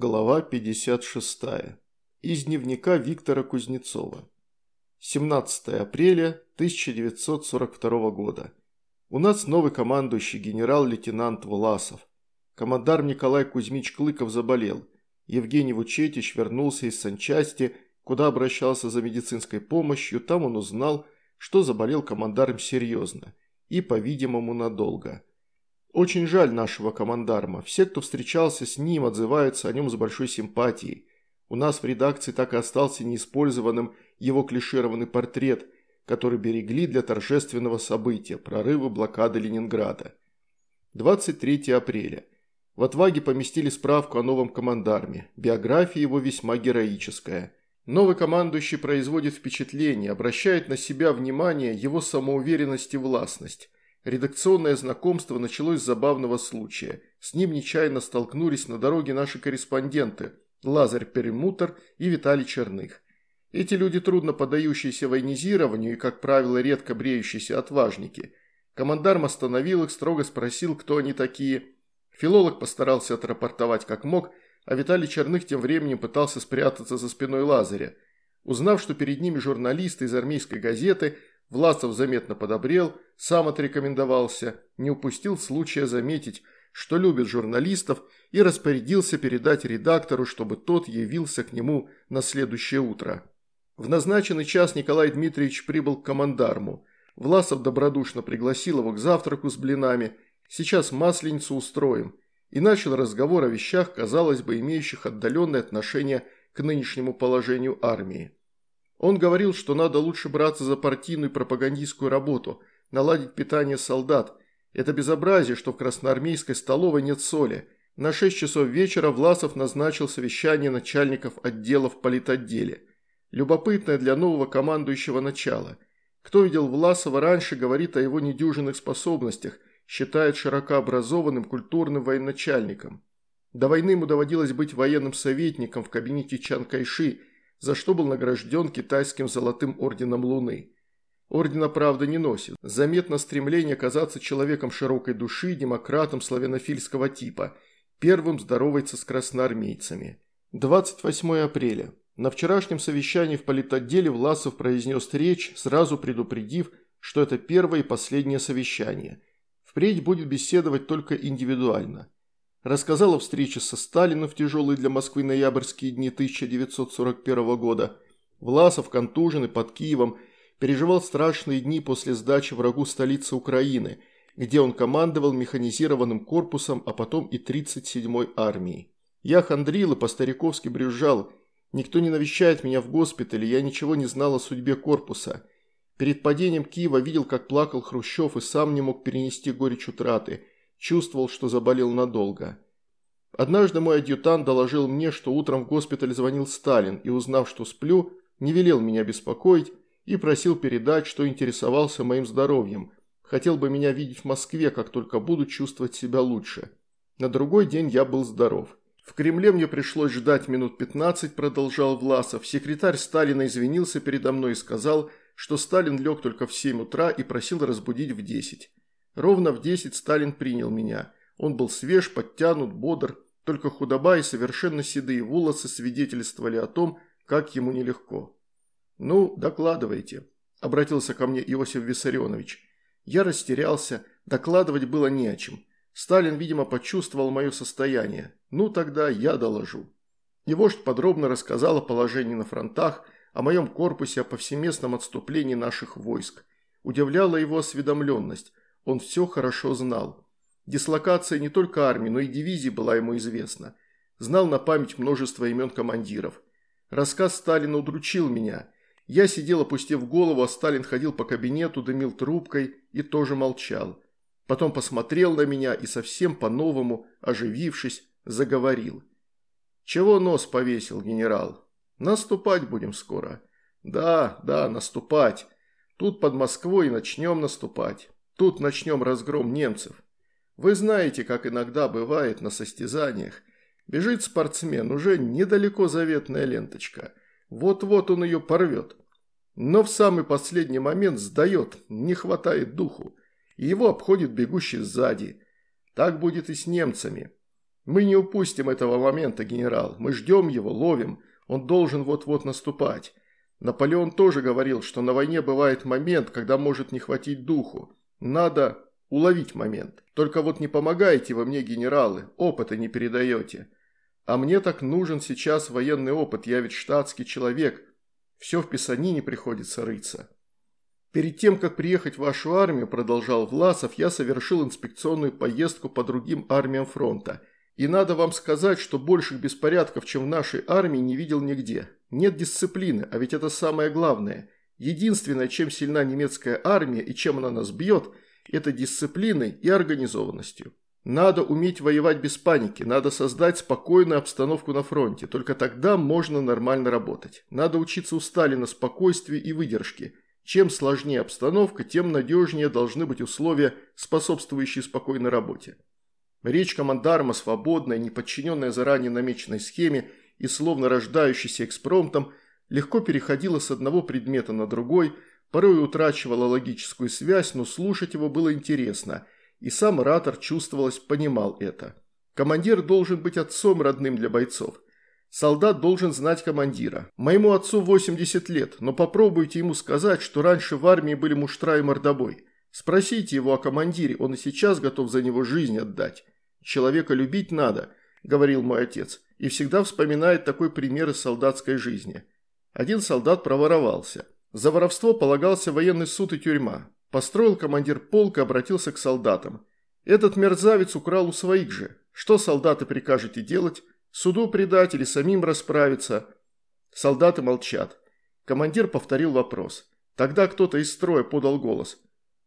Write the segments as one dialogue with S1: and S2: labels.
S1: Глава 56. Из дневника Виктора Кузнецова. 17 апреля 1942 года. У нас новый командующий генерал-лейтенант Власов. Командарм Николай Кузьмич Клыков заболел. Евгений Вучетич вернулся из санчасти, куда обращался за медицинской помощью. Там он узнал, что заболел командарм серьезно и, по-видимому, надолго. Очень жаль нашего командарма. Все, кто встречался с ним, отзываются о нем с большой симпатией. У нас в редакции так и остался неиспользованным его клишированный портрет, который берегли для торжественного события – прорыва блокады Ленинграда. 23 апреля. В «Отваге» поместили справку о новом командарме. Биография его весьма героическая. Новый командующий производит впечатление, обращает на себя внимание его самоуверенность и властность. Редакционное знакомство началось с забавного случая. С ним нечаянно столкнулись на дороге наши корреспонденты Лазарь Перемутер и Виталий Черных. Эти люди трудно поддающиеся военизированию и, как правило, редко бреющиеся отважники. Командарм остановил их, строго спросил, кто они такие. Филолог постарался отрапортовать как мог, а Виталий Черных тем временем пытался спрятаться за спиной Лазаря. Узнав, что перед ними журналисты из армейской газеты, Власов заметно подобрел, сам отрекомендовался, не упустил случая заметить, что любит журналистов и распорядился передать редактору, чтобы тот явился к нему на следующее утро. В назначенный час Николай Дмитриевич прибыл к командарму. Власов добродушно пригласил его к завтраку с блинами. Сейчас масленицу устроим. И начал разговор о вещах, казалось бы, имеющих отдаленное отношение к нынешнему положению армии. Он говорил, что надо лучше браться за партийную пропагандистскую работу, наладить питание солдат. Это безобразие, что в красноармейской столовой нет соли. На 6 часов вечера Власов назначил совещание начальников отделов в политотделе. Любопытное для нового командующего начала. Кто видел Власова раньше, говорит о его недюжинных способностях, считает широкообразованным культурным военачальником. До войны ему доводилось быть военным советником в кабинете Чан Кайши – за что был награжден китайским золотым орденом Луны. Ордена, правда, не носит. Заметно стремление казаться человеком широкой души, демократом славянофильского типа. Первым здоровается с красноармейцами. 28 апреля. На вчерашнем совещании в политотделе Власов произнес речь, сразу предупредив, что это первое и последнее совещание. Впредь будет беседовать только индивидуально рассказал о встрече со Сталиным в тяжелые для Москвы ноябрьские дни 1941 года. Власов, контуженный под Киевом, переживал страшные дни после сдачи врагу столицы Украины, где он командовал механизированным корпусом, а потом и 37-й армией. Я хандрил и по-стариковски брюзжал. Никто не навещает меня в госпитале, я ничего не знал о судьбе корпуса. Перед падением Киева видел, как плакал Хрущев и сам не мог перенести горечь утраты – Чувствовал, что заболел надолго. Однажды мой адъютант доложил мне, что утром в госпиталь звонил Сталин и, узнав, что сплю, не велел меня беспокоить и просил передать, что интересовался моим здоровьем. Хотел бы меня видеть в Москве, как только буду чувствовать себя лучше. На другой день я был здоров. В Кремле мне пришлось ждать минут 15, продолжал Власов. Секретарь Сталина извинился передо мной и сказал, что Сталин лег только в 7 утра и просил разбудить в 10. Ровно в 10 Сталин принял меня. Он был свеж, подтянут, бодр, только худоба и совершенно седые волосы свидетельствовали о том, как ему нелегко. «Ну, докладывайте», – обратился ко мне Иосиф Виссарионович. Я растерялся, докладывать было не о чем. Сталин, видимо, почувствовал мое состояние. Ну, тогда я доложу. И вождь подробно рассказал о положении на фронтах, о моем корпусе, о повсеместном отступлении наших войск. Удивляла его осведомленность. Он все хорошо знал. Дислокация не только армии, но и дивизии была ему известна. Знал на память множество имен командиров. Рассказ Сталина удручил меня. Я сидел, опустив голову, а Сталин ходил по кабинету, дымил трубкой и тоже молчал. Потом посмотрел на меня и совсем по-новому, оживившись, заговорил. «Чего нос повесил, генерал? Наступать будем скоро». «Да, да, наступать. Тут под Москвой и начнем наступать». Тут начнем разгром немцев. Вы знаете, как иногда бывает на состязаниях. Бежит спортсмен, уже недалеко заветная ленточка. Вот-вот он ее порвет. Но в самый последний момент сдает, не хватает духу. Его обходит бегущий сзади. Так будет и с немцами. Мы не упустим этого момента, генерал. Мы ждем его, ловим. Он должен вот-вот наступать. Наполеон тоже говорил, что на войне бывает момент, когда может не хватить духу. Надо уловить момент. Только вот не помогаете вы мне, генералы, опыта не передаете. А мне так нужен сейчас военный опыт, я ведь штатский человек. Все в писанине приходится рыться. Перед тем, как приехать в вашу армию, продолжал Власов, я совершил инспекционную поездку по другим армиям фронта. И надо вам сказать, что больших беспорядков, чем в нашей армии, не видел нигде. Нет дисциплины, а ведь это самое главное. Единственное, чем сильна немецкая армия и чем она нас бьет, это дисциплиной и организованностью. Надо уметь воевать без паники, надо создать спокойную обстановку на фронте, только тогда можно нормально работать. Надо учиться у Сталина спокойствию и выдержке – чем сложнее обстановка, тем надежнее должны быть условия, способствующие спокойной работе. Речь командарма свободная, не подчиненная заранее намеченной схеме и словно рождающаяся экспромтом, легко переходила с одного предмета на другой, порой утрачивала логическую связь, но слушать его было интересно, и сам оратор, чувствовалось, понимал это. Командир должен быть отцом родным для бойцов – Солдат должен знать командира. Моему отцу 80 лет, но попробуйте ему сказать, что раньше в армии были муштра и мордобой. Спросите его о командире, он и сейчас готов за него жизнь отдать. Человека любить надо, говорил мой отец, и всегда вспоминает такой пример из солдатской жизни. Один солдат проворовался. За воровство полагался военный суд и тюрьма. Построил командир полка, обратился к солдатам. Этот мерзавец украл у своих же. Что солдаты прикажете делать? Суду предать или самим расправиться. Солдаты молчат. Командир повторил вопрос. Тогда кто-то из строя подал голос.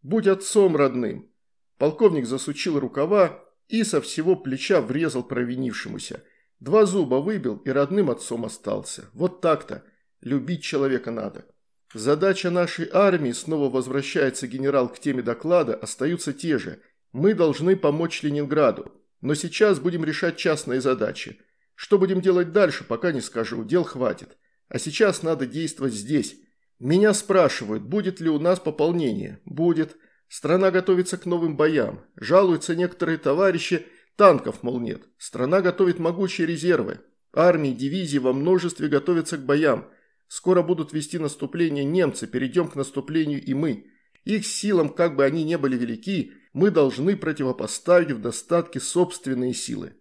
S1: «Будь отцом родным». Полковник засучил рукава и со всего плеча врезал провинившемуся. Два зуба выбил и родным отцом остался. Вот так-то. Любить человека надо. Задача нашей армии, снова возвращается генерал к теме доклада, остаются те же. Мы должны помочь Ленинграду. Но сейчас будем решать частные задачи. Что будем делать дальше, пока не скажу, дел хватит. А сейчас надо действовать здесь. Меня спрашивают, будет ли у нас пополнение. Будет. Страна готовится к новым боям. Жалуются некоторые товарищи, танков, мол, нет. Страна готовит могучие резервы. Армии, дивизии во множестве готовятся к боям. Скоро будут вести наступление немцы, перейдем к наступлению и мы. Их силам, как бы они ни были велики, мы должны противопоставить в достатке собственные силы.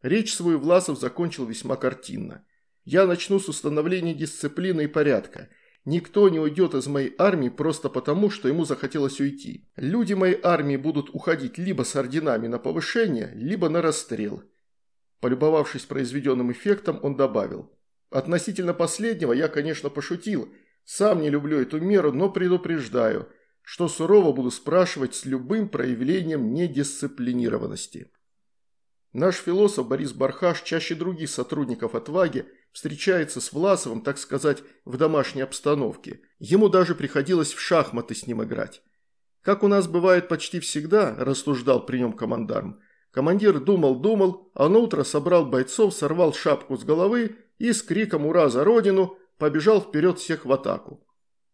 S1: Речь свою Власов закончил весьма картинно. «Я начну с установления дисциплины и порядка. Никто не уйдет из моей армии просто потому, что ему захотелось уйти. Люди моей армии будут уходить либо с орденами на повышение, либо на расстрел». Полюбовавшись произведенным эффектом, он добавил. «Относительно последнего я, конечно, пошутил. Сам не люблю эту меру, но предупреждаю, что сурово буду спрашивать с любым проявлением недисциплинированности». Наш философ Борис Бархаш чаще других сотрудников «Отваги» встречается с Власовым, так сказать, в домашней обстановке. Ему даже приходилось в шахматы с ним играть. Как у нас бывает почти всегда, рассуждал при нем командарм, командир думал-думал, а на утро собрал бойцов, сорвал шапку с головы и с криком «Ура за Родину!» побежал вперед всех в атаку.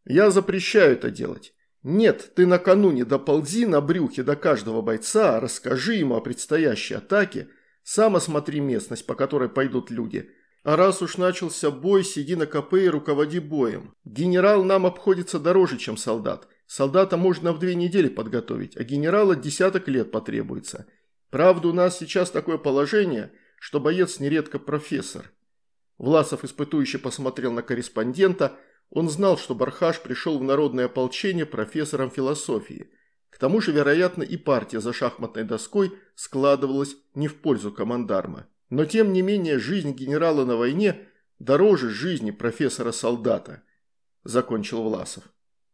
S1: Я запрещаю это делать. Нет, ты накануне доползи на брюхе до каждого бойца, расскажи ему о предстоящей атаке, сам осмотри местность, по которой пойдут люди. А раз уж начался бой, сиди на КП и руководи боем. Генерал нам обходится дороже, чем солдат. Солдата можно в две недели подготовить, а генерала десяток лет потребуется. Правда, у нас сейчас такое положение, что боец нередко профессор. Власов испытующе посмотрел на корреспондента – он знал, что Бархаш пришел в народное ополчение профессором философии. К тому же, вероятно, и партия за шахматной доской складывалась не в пользу командарма. Но тем не менее жизнь генерала на войне дороже жизни профессора-солдата, закончил Власов.